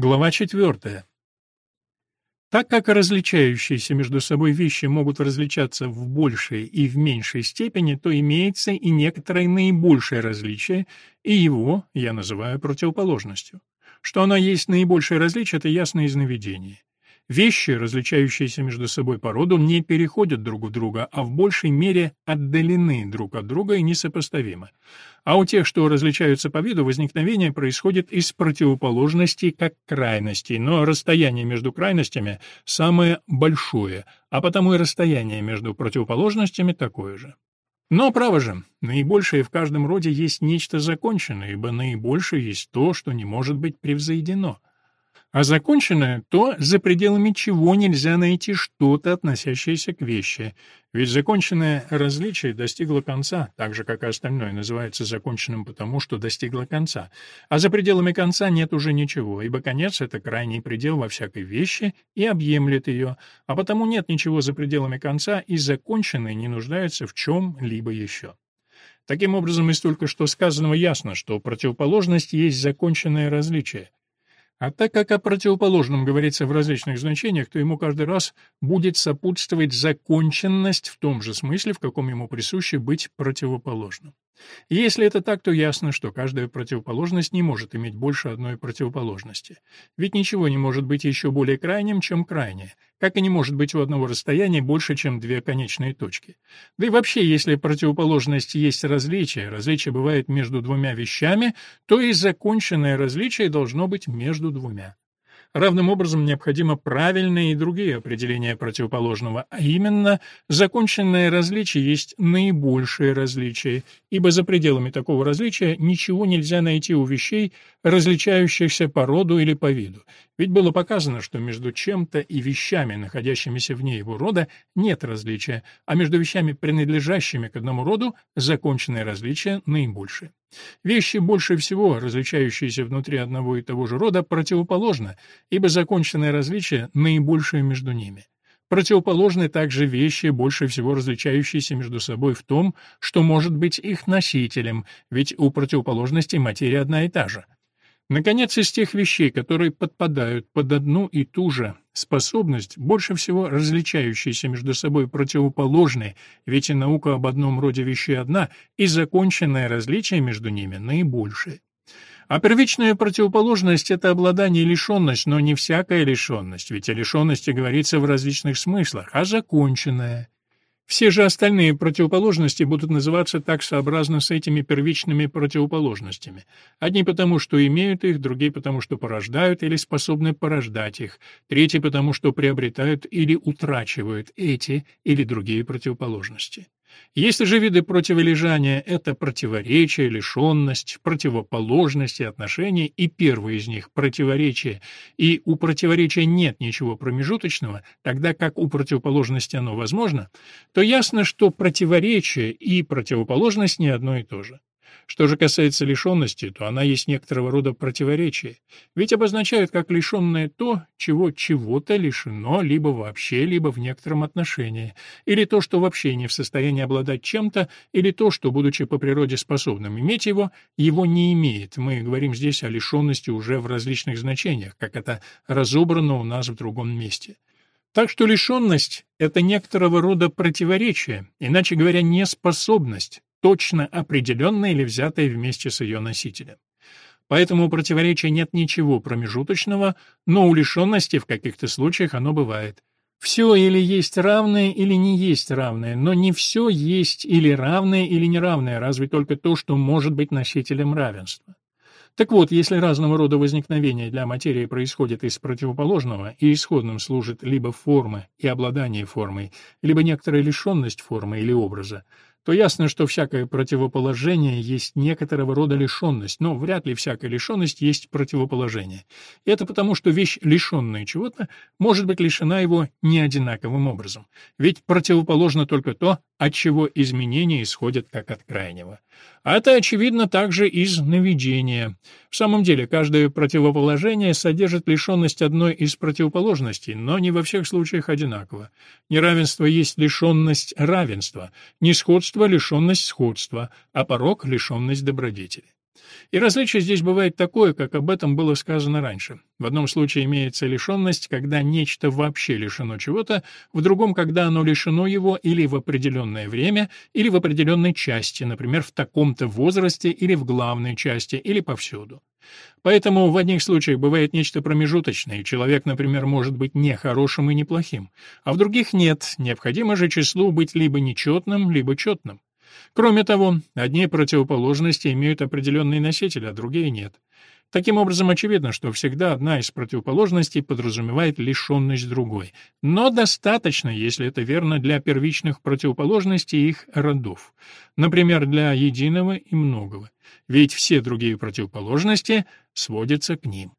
Глава 4. Так как различающиеся между собой вещи могут различаться в большей и в меньшей степени, то имеется и некоторое наибольшее различие, и его я называю противоположностью. Что оно есть наибольшее различие, это ясно из наведения. Вещи, различающиеся между собой по роду, не переходят друг в друга, а в большей мере отдалены друг от друга и несопоставимы. А у тех, что различаются по виду, возникновение происходит из противоположностей как крайностей, но расстояние между крайностями самое большое, а потому и расстояние между противоположностями такое же. Но, право же, наибольшее в каждом роде есть нечто законченное, ибо наибольшее есть то, что не может быть превзойдено а законченное — то, за пределами чего нельзя найти что-то, относящееся к вещи. Ведь законченное различие достигло конца, так же, как и остальное называется законченным потому, что достигло конца. А за пределами конца нет уже ничего, ибо конец — это крайний предел во всякой вещи и объемлет ее, а потому нет ничего за пределами конца, и законченное не нуждается в чем-либо еще. Таким образом, из только что сказанного ясно, что противоположность есть законченное различие. А так как о противоположном говорится в различных значениях, то ему каждый раз будет сопутствовать законченность в том же смысле, в каком ему присуще быть противоположным. Если это так, то ясно, что каждая противоположность не может иметь больше одной противоположности. Ведь ничего не может быть еще более крайним, чем крайнее, как и не может быть у одного расстояния больше, чем две конечные точки. Да и вообще, если противоположность есть различие, различие бывает между двумя вещами, то и законченное различие должно быть между двумя. Равным образом необходимо правильные и другие определения противоположного, а именно законченное различие есть наибольшее различие, ибо за пределами такого различия ничего нельзя найти у вещей, различающихся по роду или по виду. Ведь было показано, что между чем-то и вещами, находящимися вне его рода, нет различия, а между вещами, принадлежащими к одному роду, законченное различие наибольшее. Вещи, больше всего различающиеся внутри одного и того же рода, противоположны, ибо законченное различие наибольшее между ними. Противоположны также вещи, больше всего различающиеся между собой в том, что может быть их носителем, ведь у противоположностей материя одна и та же. Наконец, из тех вещей, которые подпадают под одну и ту же способность, больше всего различающиеся между собой противоположные, ведь и наука об одном роде вещей одна, и законченное различие между ними наибольшее. А первичная противоположность — это обладание и лишенность, но не всякая лишенность, ведь о лишенности говорится в различных смыслах, а законченная — все же остальные противоположности будут называться так сообразно с этими первичными противоположностями. Одни потому, что имеют их, другие потому, что порождают или способны порождать их, третьи потому, что приобретают или утрачивают эти или другие противоположности. Если же виды противолежания — это противоречие, лишенность, противоположности отношения, и первый из них — противоречие, и у противоречия нет ничего промежуточного, тогда как у противоположности оно возможно, то ясно, что противоречие и противоположность не одно и то же. Что же касается лишенности, то она есть некоторого рода противоречие, ведь обозначает как лишенное то, чего чего-то лишено либо вообще, либо в некотором отношении, или то, что вообще не в состоянии обладать чем-то, или то, что, будучи по природе способным иметь его, его не имеет. Мы говорим здесь о лишенности уже в различных значениях, как это разобрано у нас в другом месте. Так что лишенность — это некоторого рода противоречие, иначе говоря, неспособность, точно определенная или взятая вместе с ее носителем. Поэтому у противоречия нет ничего промежуточного, но у лишенности в каких-то случаях оно бывает. Все или есть равное, или не есть равное, но не все есть или равное, или неравное, разве только то, что может быть носителем равенства. Так вот, если разного рода возникновения для материи происходит из противоположного и исходным служит либо форма и обладание формой, либо некоторая лишенность формы или образа, то ясно, что всякое противоположение есть некоторого рода лишенность, но вряд ли всякая лишенность есть противоположение. Это потому, что вещь, лишенная чего-то, может быть лишена его не одинаковым образом. Ведь противоположно только то, от чего изменения исходят как от крайнего. А это очевидно также из наведения. В самом деле, каждое противоположение содержит лишенность одной из противоположностей, но не во всех случаях одинаково. Неравенство есть лишенность равенства, несходство — лишенность сходства, а порог — лишенность добродетели. И различие здесь бывает такое, как об этом было сказано раньше. В одном случае имеется лишенность, когда нечто вообще лишено чего-то, в другом, когда оно лишено его или в определенное время, или в определенной части, например, в таком-то возрасте или в главной части, или повсюду. Поэтому в одних случаях бывает нечто промежуточное, человек, например, может быть не хорошим и не плохим, а в других нет, необходимо же числу быть либо нечетным, либо четным. Кроме того, одни противоположности имеют определенный носитель, а другие нет. Таким образом, очевидно, что всегда одна из противоположностей подразумевает лишенность другой. Но достаточно, если это верно для первичных противоположностей их родов. Например, для единого и многого. Ведь все другие противоположности сводятся к ним.